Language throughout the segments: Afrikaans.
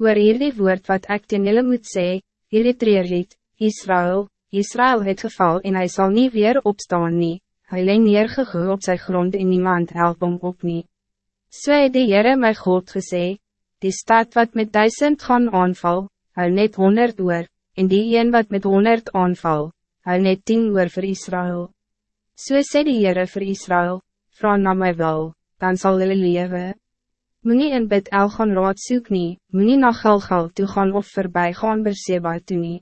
Hoor hier die woord wat ek teen julle moet sê, hierdie treerlied, Israël, Israël het geval en hij zal niet weer opstaan nie, hy leen neergegoe op sy grond en niemand help hom op nie. So het die Heere my God gesê, die stad wat met duisend gaan aanval, hy net honderd oor, en die een wat met honderd aanval, hy net tien oor vir Israël. So sê die Heere vir Israël, vraag na my wel, dan zal hulle lewe. Moenie in bid el gaan raad soek nie, moenie na Gilgal toe gaan of voorbij gaan Berseba toe nie.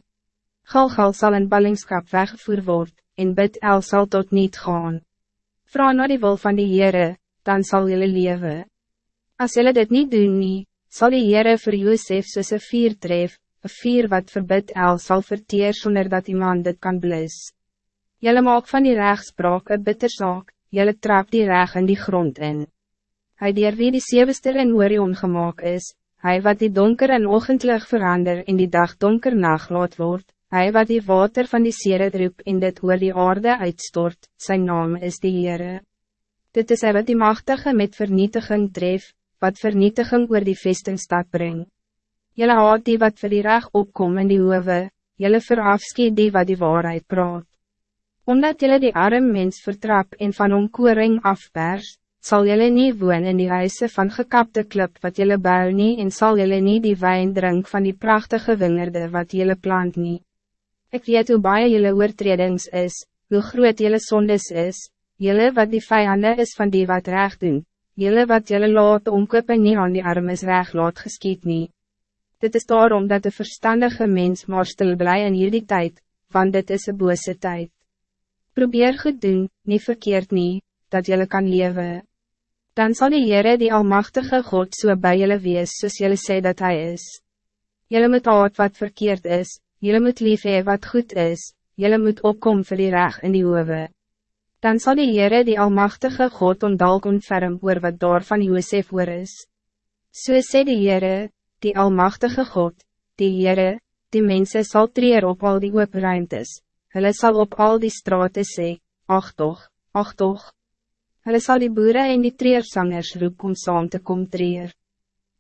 Gilgal sal in ballingskap weggevoer word, en bid el sal tot niet gaan. Vra na die wil van die Heere, dan zal jullie leven. Als jullie dit niet doen nie, sal die Heere vir Joosef soos een vier tref, een vier wat verbid el sal verteer sonder dat iemand dit kan blis. Jullie maak van die rechtspraak een bitter zaak, jullie trap die reg in die grond in. Hij die wie die zevenster en Orion gemaakt is, hij wat die donker en ochentlig verander in die dag donker nacht laat word, hij wat die water van die sere drup in dit oor die aarde uitstort, zijn naam is die Heere. Dit is hy wat die machtige met vernietiging tref, wat vernietiging oor die vestingstad breng. Jelle haat die wat vir die reg opkom in die hoeve, jelle verafskie die wat die waarheid praat. Omdat jelle die arm mens vertrap en van omkoring afperst, zal jullie niet woon in die huise van gekapte klip wat jullie bou nie en zal jullie niet die wijn drink van die prachtige wingerde wat jullie plant nie. Ik weet hoe baie jullie oortredings is, hoe groot jullie sondes is, jullie wat die vijanden is van die wat recht doen, jullie wat jullie laat omkoop en nie aan die armes recht laat geskiet nie. Dit is daarom dat de verstandige mens maar stil bly in hierdie tijd, want dit is een bose tijd. Probeer goed doen, niet verkeerd nie, dat jullie kan leven dan zal die Heere die Almachtige God so bij jullie wees soos jullie sê dat hij is. Jullie moet haat wat verkeerd is, jullie moet lief hee wat goed is, jullie moet opkom vir die reg in die hoeve. Dan zal die Heere die Almachtige God ondalk ontferm oor wat daar van Joosef oor is. So sê die Heere, die Almachtige God, die Heere, die mensen zal treer op al die oop ruimtes, hulle sal op al die straten sê, ach toch, ach toch. Hulle sal die boeren en die treersangers roep om saam te kom treer.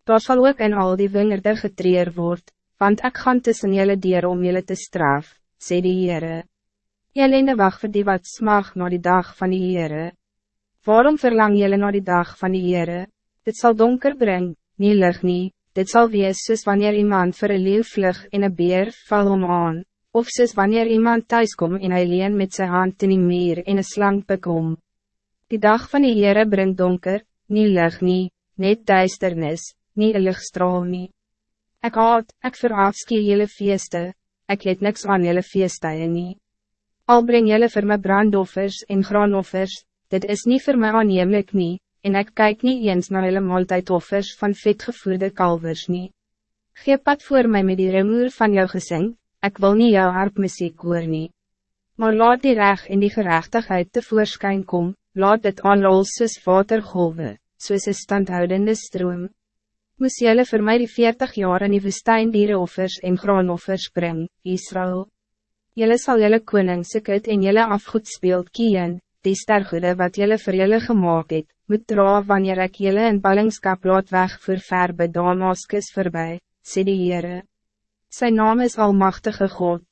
Daar sal ook in al die wingerde getreer word, want ik gaan tussen jullie dier om jullie te straf, sê die Heere. Jelende wacht vir die wat smag na die dag van die Heere. Waarom verlang jullie na die dag van die Heere? Dit zal donker brengen, nie lig nie, dit zal wees soos wanneer iemand vir een leeuw vlug en een beer val om aan, of soos wanneer iemand thuiskom en hy leen met zijn hand in die meer en een slang bekom. Die dag van die Heere brengt donker, niet lig nie, net duisternis, nie een lichtstraal nie. Ek haat, ek verafskie jylle feeste, ek het niks aan jylle feestuie nie. Al breng jylle vir my brandoffers en graanoffers, dit is niet voor my aannemelijk nie, en ek kyk niet eens naar jylle maaltijdoffers van vetgevoerde kalvers nie. Geef pad voor mij met die remoer van jou gezing, ik wil niet jou harpmuziek hoor nie. Maar laat die reg en die gerechtigheid tevoorschijn kom, laat dit aanrol soos watergolwe, soos een standhoudende stroom. Moes jylle vir my die veertig jaar in die woestijn dierenoffers en graanoffers bring, Israël. Jylle sal jylle koning sikit en jylle afgoed speelt kieën, die stergoede wat jylle vir jylle gemaakt het, moet dra wanneer ek jylle in ballingskap laat weg voor ver by Damaskus voorbij, sê die Heere. Sy naam is Almachtige God.